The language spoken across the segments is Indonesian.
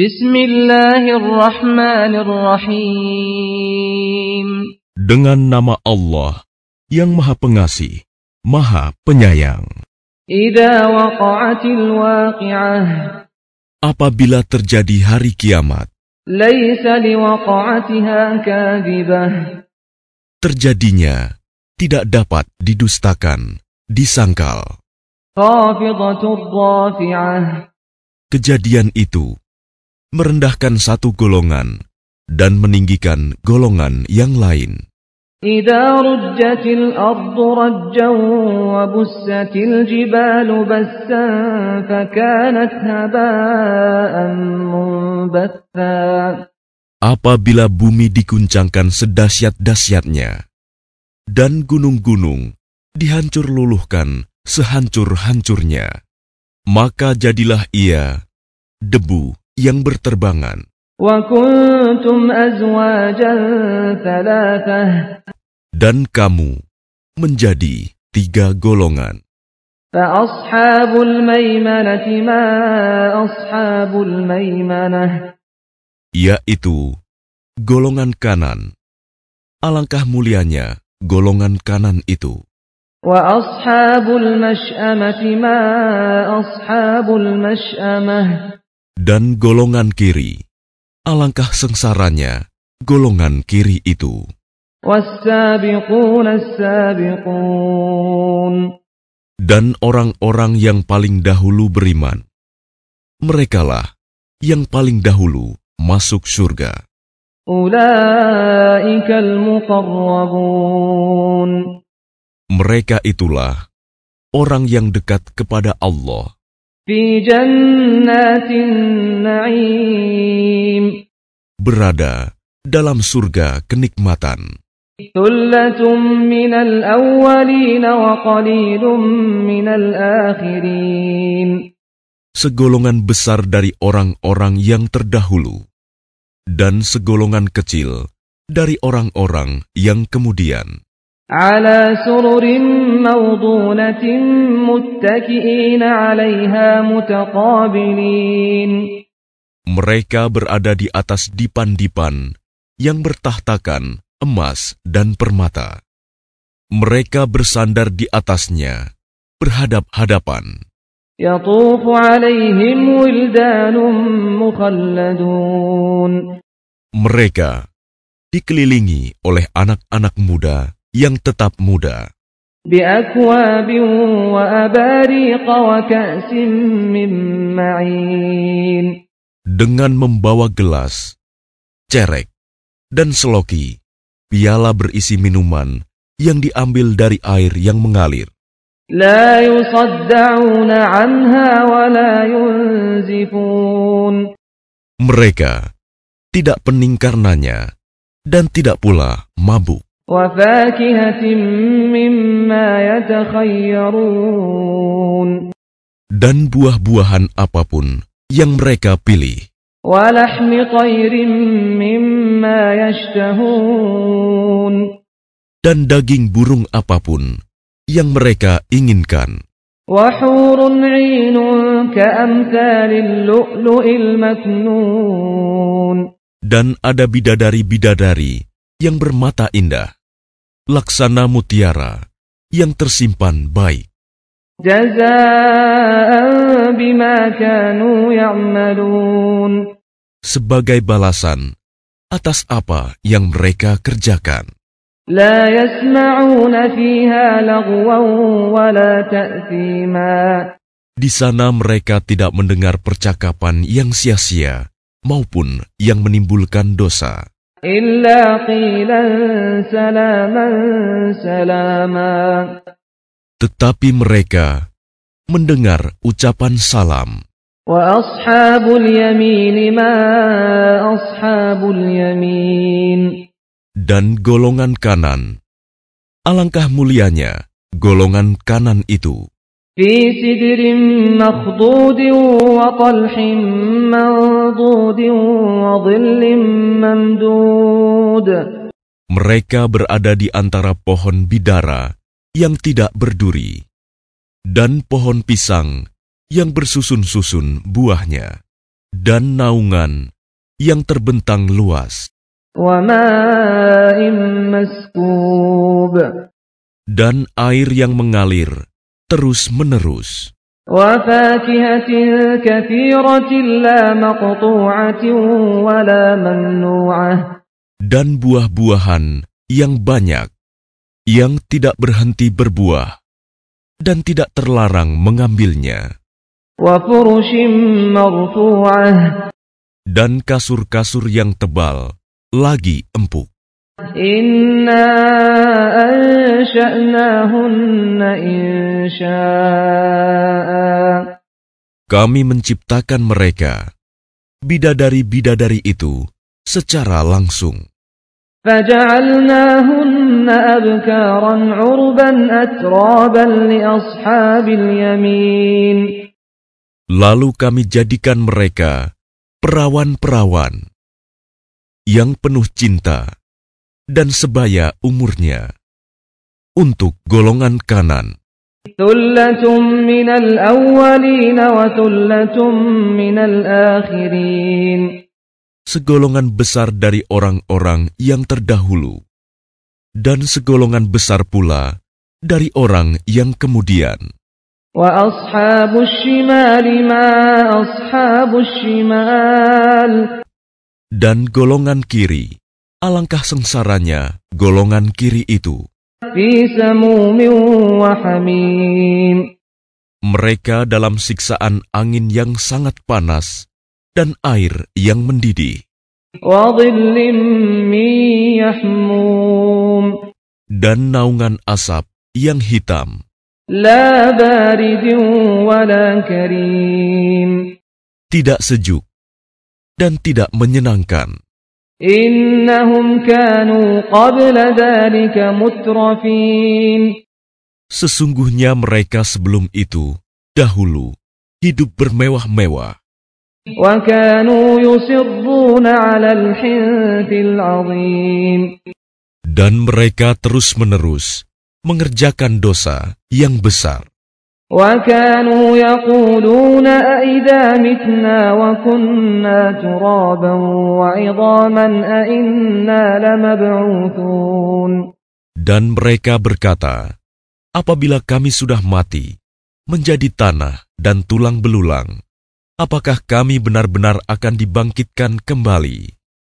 Bismillahirrahmanirrahim. Dengan nama Allah yang Maha Pengasih, Maha Penyayang. Apabila terjadi hari kiamat, terjadinya tidak dapat didustakan, disangkal. Kejadian itu merendahkan satu golongan dan meninggikan golongan yang lain. إذا رجت الأرض رجا وبست الجبال بسا فكانت هباء منبثا Apabila bumi diguncangkan sedahsyat-dahsyatnya, dan gunung-gunung dihancur luluhkan sehancur-hancurnya, maka jadilah ia debu yang berterbangan. وكنتم أزواجا ثلاثة dan kamu menjadi tiga golongan. فأصحاب الميمنة ما أصحاب الميمنة yaitu golongan kanan. Alangkah mulianya golongan kanan itu. وأصحاب المشأمة ما أصحاب المشأمة dan golongan kiri. Alangkah sengsaranya golongan kiri itu. Dan orang-orang yang paling dahulu beriman, merekalah yang paling dahulu masuk surga. Mereka itulah orang yang dekat kepada Allah. Berada dalam surga kenikmatan. Segolongan besar dari orang-orang yang terdahulu dan segolongan kecil dari orang-orang yang kemudian. على سرر موضونة متكئين عليها متقابلين Mereka berada di atas dipan-dipan yang bertahtakan emas dan permata. Mereka bersandar di atasnya, berhadap-hadapan. يطوف عليهم ولدان مخلدون Mereka dikelilingi oleh anak-anak muda yang tetap muda. Dengan membawa gelas, cerek, dan seloki, piala berisi minuman yang diambil dari air yang mengalir. Mereka tidak pening karenanya dan tidak pula mabuk. Dan buah-buahan apa pun yang mereka pilih. Dan daging burung apa pun yang mereka inginkan. Dan ada bidadari-bidadari yang bermata indah laksana mutiara yang tersimpan baik. Sebagai balasan atas apa yang mereka kerjakan. Di sana mereka tidak mendengar percakapan yang sia-sia maupun yang menimbulkan dosa. إلا قيلا سلاما سلاما tetapi mereka mendengar ucapan salam. وأصحاب اليمين ما أصحاب اليمين Dan golongan kanan, alangkah mulianya golongan kanan itu في سدر مخضود وطلح منضود وظل ممدود Mereka berada di antara pohon bidara yang tidak berduri dan pohon pisang yang bersusun-susun buahnya. dan naungan yang terbentang luas, وماء مسكوب dan air yang mengalir terus-menerus. Dan buah-buahan yang banyak, yang tidak berhenti berbuah, dan tidak terlarang mengambilnya. Dan kasur-kasur yang tebal, lagi empuk. إنا أنشأناهن إنشاء Kami menciptakan mereka, bidadari-bidadari itu, secara langsung. فجعلناهن أبكارا عربا أترابا لأصحاب اليمين Lalu kami jadikan mereka perawan-perawan yang penuh cinta dan sebaya umurnya. Untuk golongan kanan, segolongan besar dari orang-orang yang terdahulu, dan segolongan besar pula dari orang yang kemudian. Dan golongan kiri, Alangkah sengsaranya golongan kiri itu. Mereka dalam siksaan angin yang sangat panas dan air yang mendidih. Dan naungan asap yang hitam. Tidak sejuk dan tidak menyenangkan. Innahum kanu qabla dhalika mutrafin. Sesungguhnya mereka sebelum itu, dahulu, hidup bermewah-mewah. Dan mereka terus-menerus mengerjakan dosa yang besar. وكانوا يقولون أئذا متنا وكنا ترابا وعظاما أئنا لمبعوثون Dan mereka berkata, apabila kami sudah mati, menjadi tanah dan tulang belulang, apakah kami benar-benar akan dibangkitkan kembali?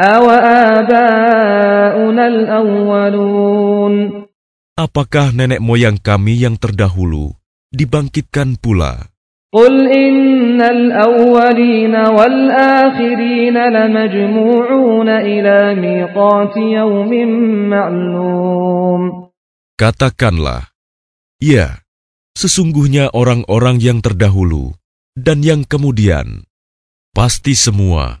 أوآباؤنا الأولون Apakah nenek moyang kami yang terdahulu dibangkitkan pula? قل إن الأولين والآخرين لمجموعون إلى ميقات يوم معلوم Katakanlah, ya, sesungguhnya orang-orang yang terdahulu dan yang kemudian, pasti semua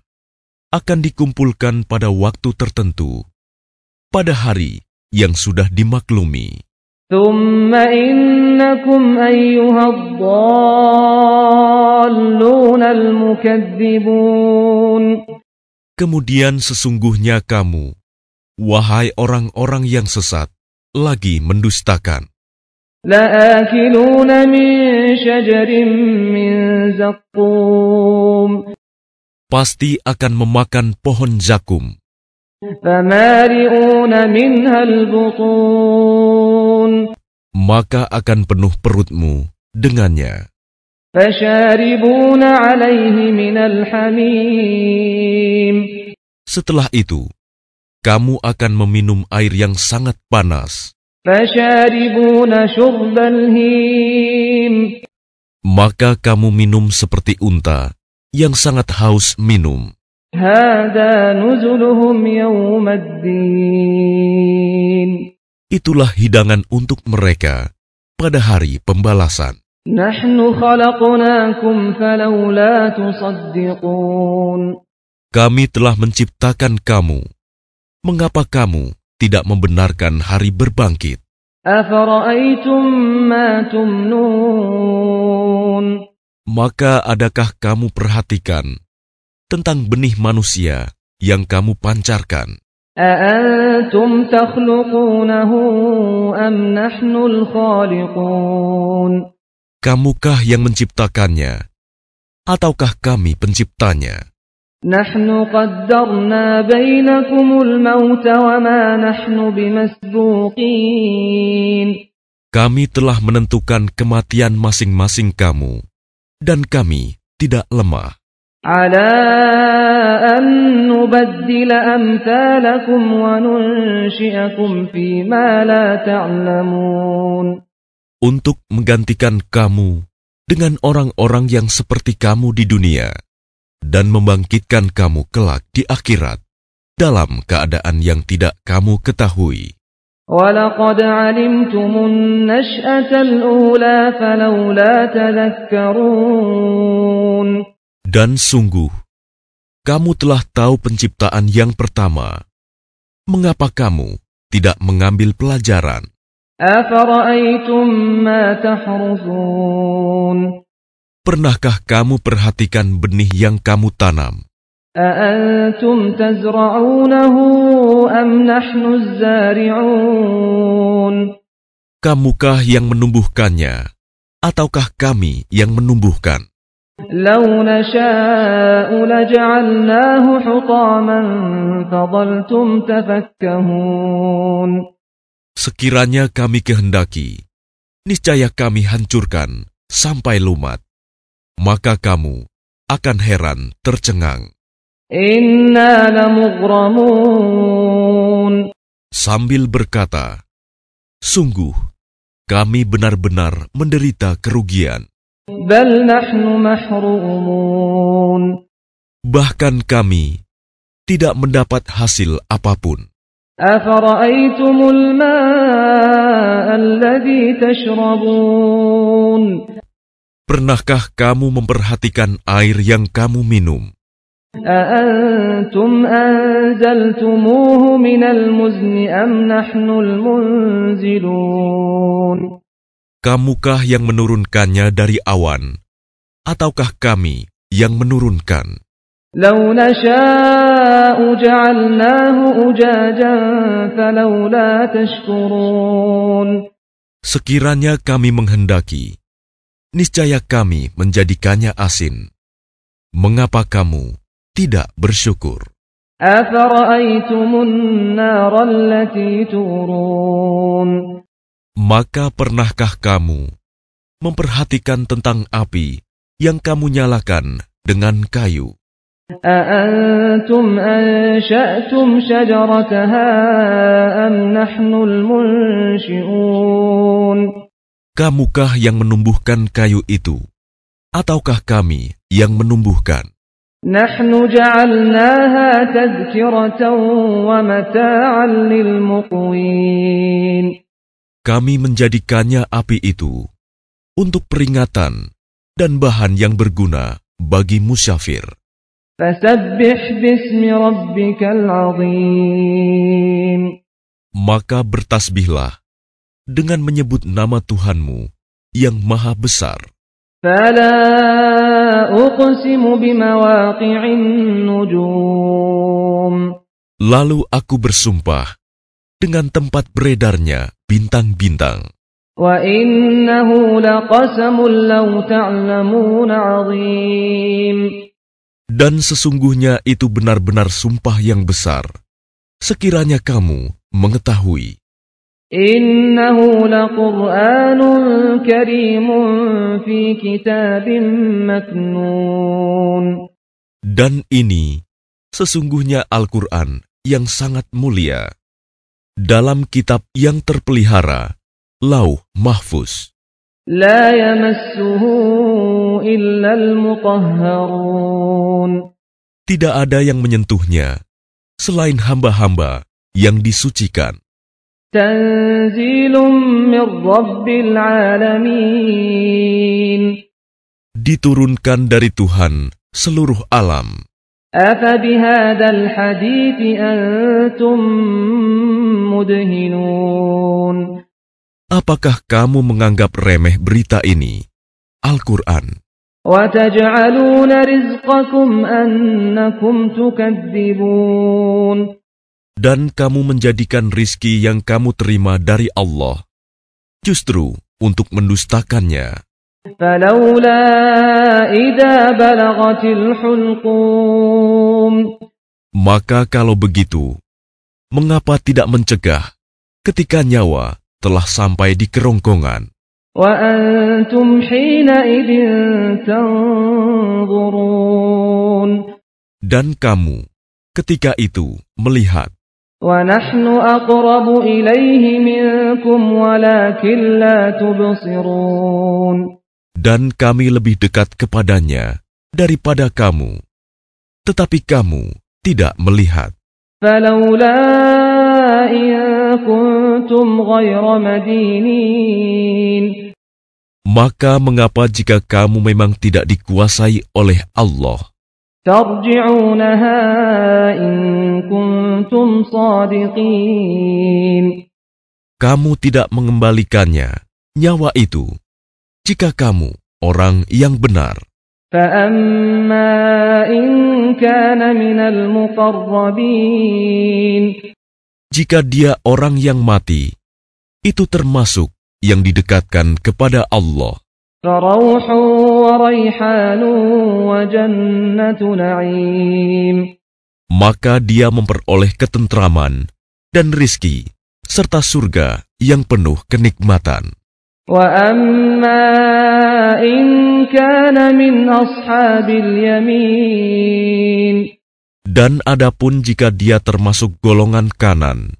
akan dikumpulkan pada waktu tertentu, pada hari yang sudah dimaklumi. ثم إنكم أيها الضالون المكذبون Kemudian sesungguhnya kamu, wahai orang-orang yang sesat, lagi mendustakan. لآكلون من شجر من زقوم Pasti akan memakan pohon zakum, فمالئون منها البطون maka akan penuh perutmu dengannya. فشاربون عليه من الحميم Setelah itu, kamu akan meminum air yang sangat panas, فشاربون شرب الهيم maka kamu minum seperti unta yang sangat haus minum. هذا نزلهم يوم الدين itulah hidangan untuk mereka pada hari pembalasan. Kami telah menciptakan kamu. Mengapa kamu tidak membenarkan hari berbangkit? Maka adakah kamu perhatikan tentang benih manusia yang kamu pancarkan? أأنتم تخلقونه أم نحن الخالقون Kamukah yang menciptakannya? Ataukah kami penciptanya? نحن قدرنا بينكم الموت وما نحن بمسبوقين Kami telah menentukan kematian masing-masing kamu, dan kami tidak lemah. على أن نبدل أمثالكم وننشئكم فيما لا تعلمون untuk menggantikan kamu dengan orang-orang yang seperti kamu di dunia dan membangkitkan kamu kelak di akhirat dalam keadaan yang tidak kamu ketahui. ولقد علمتم النشأة الأولى فلولا تذكرون Dan sungguh, kamu telah tahu penciptaan yang pertama. Mengapa kamu tidak mengambil pelajaran? Pernahkah kamu perhatikan benih yang kamu tanam? Kamukah yang menumbuhkannya, ataukah kami yang menumbuhkan? لو نشاء لجعلناه حطاما فظلتم تفكهون Sekiranya kami kehendaki, niscaya kami hancurkan sampai lumat. Maka kamu akan heran tercengang إنا لمغرمون sambil berkata, Sungguh, kami benar-benar menderita kerugian. بل نحن محرومون Bahkan kami tidak mendapat hasil apapun. أفرأيتم الماء الذي تشربون Pernahkah kamu memperhatikan air yang kamu minum? أأنتم أنزلتموه من المزن أم نحن المنزلون Kamukah yang menurunkannya dari awan, ataukah kami yang menurunkan? لو نشاء جعلناه أجاجا فلولا تشكرون Sekiranya kami menghendaki, niscaya kami menjadikannya asin. Mengapa kamu tidak bersyukur? أفرأيتم النار التي تورون Maka pernahkah kamu memperhatikan tentang api yang kamu nyalakan dengan kayu? أأنتم أنشأتم شجرتها أم نحن المنشئون Kamukah yang menumbuhkan kayu itu, ataukah kami yang menumbuhkan? نحن جعلناها تذكرة ومتاعا للمقوين kami menjadikannya api itu untuk peringatan dan bahan yang berguna bagi musyafir. Maka bertasbihlah dengan menyebut nama Tuhanmu yang maha besar. Lalu aku bersumpah dengan tempat beredarnya bintang-bintang. Dan sesungguhnya itu benar-benar sumpah yang besar. Sekiranya kamu mengetahui. Dan ini sesungguhnya Al-Quran yang sangat mulia dalam kitab yang terpelihara, Lauh Mahfuz. La yamassuhu illa al-mutahharun. Tidak ada yang menyentuhnya selain hamba-hamba yang disucikan. Tanzilum min rabbil alamin. Diturunkan dari Tuhan seluruh alam. أفبهذا الحديث أنتم مدهنون Apakah kamu menganggap remeh berita ini? Al-Quran. وتجعلون رزقكم أنكم تكذبون Dan kamu menjadikan rizki yang kamu terima dari Allah justru untuk mendustakannya. فلولا إذا بلغت الحلقوم Maka kalau begitu, mengapa tidak mencegah ketika nyawa telah sampai di kerongkongan? وأنتم حينئذ تنظرون Dan kamu ketika itu melihat, ونحن أقرب إليه منكم ولكن لا تبصرون dan kami lebih dekat kepadanya daripada kamu, tetapi kamu tidak melihat. Maka mengapa jika kamu memang tidak dikuasai oleh Allah? Kamu tidak mengembalikannya, nyawa itu, jika kamu orang yang benar. Jika dia orang yang mati, itu termasuk yang didekatkan kepada Allah. Maka dia memperoleh ketentraman dan rizki, serta surga yang penuh kenikmatan. وأما إن كان من أصحاب اليمين Dan adapun jika dia termasuk golongan kanan,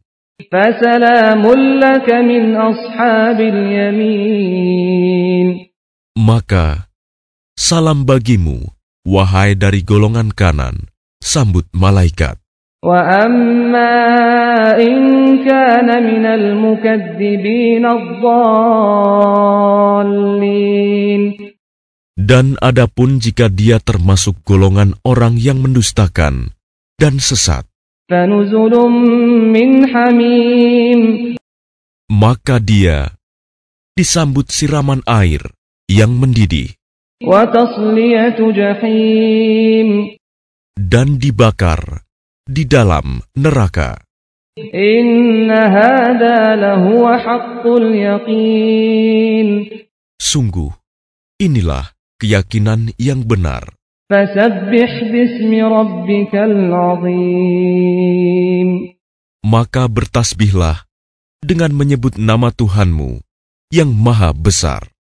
فسلام لك من أصحاب اليمين maka salam bagimu, wahai dari golongan kanan, sambut malaikat. وأما إن كان من المكذبين الضالين Dan adapun jika dia termasuk golongan orang yang mendustakan dan sesat, فنزل من حميم maka dia disambut siraman air yang mendidih وتصلية جحيم dan dibakar di dalam neraka. Sungguh, inilah keyakinan yang benar. Maka bertasbihlah dengan menyebut nama Tuhanmu yang maha besar.